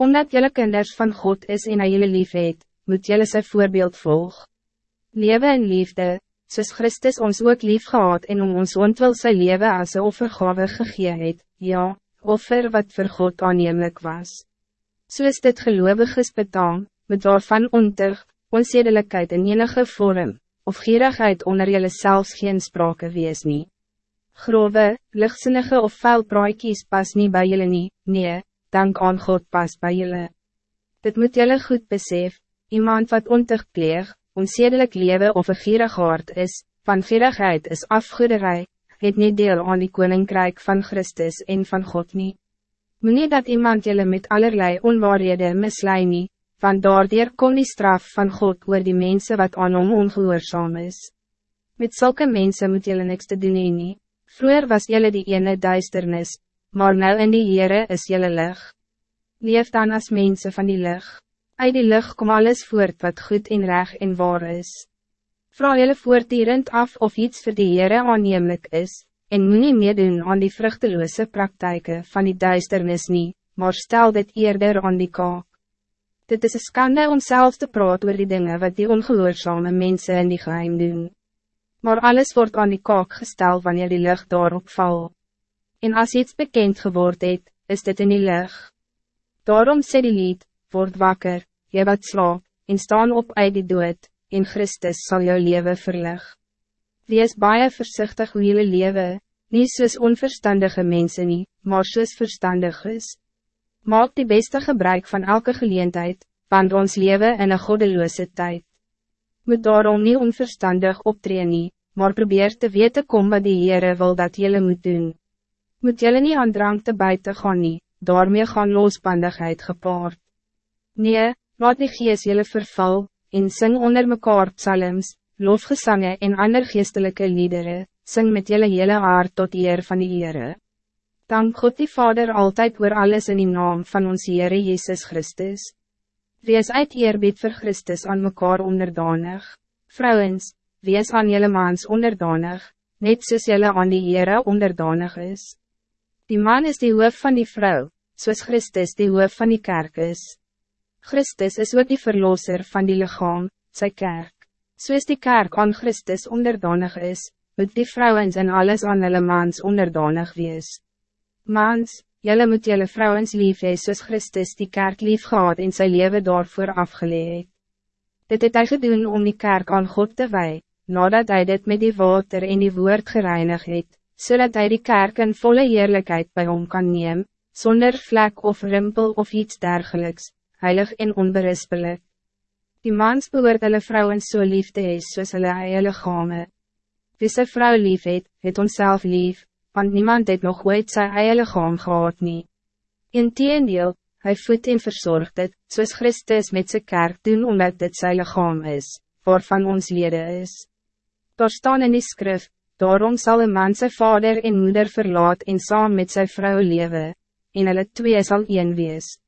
Omdat jullie kinders van God is en hy jullie lief het, moet jullie zijn voorbeeld volg. Lewe in liefde, soos Christus ons ook lief gehad en om ons ontwil sy lewe as een offergave gegee het, ja, offer wat voor God aannemelijk was. Soos dit gelovig is betaam, met waarvan ontucht, onzedelijkheid in enige vorm, of gierigheid onder jullie zelfs geen sprake wees nie. Grove, lichtsinnige of vuil praaikies pas niet bij jullie nie, nee, dank aan God pas bij jullie. Dit moet jullie goed besef, iemand wat ontucht pleeg, onzedelijk leven of een gierig hart is, van gierigheid is afgoederij, het niet deel aan die koninkrijk van Christus en van God niet. Moet niet dat iemand jullie met allerlei onwaarhede mislei nie, van daardoor kom die straf van God oor die mensen wat aan hom ongehoorzaam is. Met zulke mensen moet jullie niks te doen nie. Vroeger was jullie die ene duisternis, maar nou in die Heere is jullie lig. Leef dan als mensen van die lig. Uit die lig kom alles voort wat goed en reg en waar is. Vraag jullie voortdurend af of iets voor die Heere aannemelijk is, en moet nie meedoen aan die vruchteloze praktijken van die duisternis nie, maar stel dit eerder aan die kaak. Dit is een skande om zelf te praten oor die dingen wat die ongehoorzame mensen in die geheim doen. Maar alles wordt aan die kaak gesteld wanneer die lucht daarop val. En als iets bekend geword het, is dit in die lucht. Daarom sê die lied, word wakker, jy wat slaap, en staan op uit die dood, en Christus zal jou leven verlig. Wees baie voorzichtig hoe jullie leven, niet soos onverstandige mensen nie, maar soos verstandig is. Maak die beste gebruik van elke geleentheid, want ons leven in een goddeloze tijd. Moet daarom niet onverstandig optreden, nie, maar probeer te weten kom wat die Heere wil dat jullie moet doen. Moet jullie niet aan drank te buiten gaan nie, daarmee gaan losbandigheid gepaard. Nee, Laat die geest jullie verval, en sing onder mekaar psalms, lofgesangen en ander geestelijke liederen, sing met jullie hele hart tot eer van die Heere. Dank God die Vader altijd oor alles in die naam van ons Heere Jezus Christus. Wees uit eerbied vir Christus aan mekaar onderdanig. Vrouwens, wees aan jullie maans onderdanig, net soos jullie aan die Heere onderdanig is. Die man is die hoof van die vrouw, soos Christus die hoof van die kerk is. Christus is ook die verlosser van die lichaam, sy kerk. Soos die kerk aan Christus onderdanig is, moet die vrouwens en alles aan hulle mans onderdanig wees. Mans, jylle moet jylle vrouwens lief hee soos Christus die kerk lief gehad en sy leven daarvoor afgeleid. Dit het hy gedoen om die kerk aan God te wij, nadat hij dit met die water en die woord gereinig het, zodat hij die kerk in volle eerlijkheid bij hom kan nemen, zonder vlek of rimpel of iets dergelijks, heilig en onberispelijk. Die mans behoort hulle vrouwen so lief te hees soos hulle eie lichame. Wie sy vrou lief het, het onszelf lief, want niemand het nog ooit sy eie lichaam gehad nie. In teendeel, hy voed en verzorgt het, soos Christus met sy kerk doen omdat dit sy lichaam is, waarvan ons lede is. Daar staan in die skrif, daarom zal een man zijn vader en moeder verlaat en saam met zijn vrouw leven, en hulle twee zal een wees.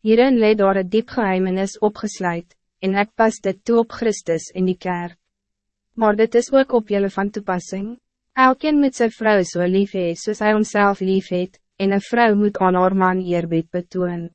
Hierin leed daar een diep geheimenis opgesluit, en ik pas dit toe op Christus in die kerk. Maar dit is ook op jullie van toepassing. Elkeen met zijn vrouw so lief hee, soos hy homself lief het, en een vrouw moet aan haar man eerbied betoon.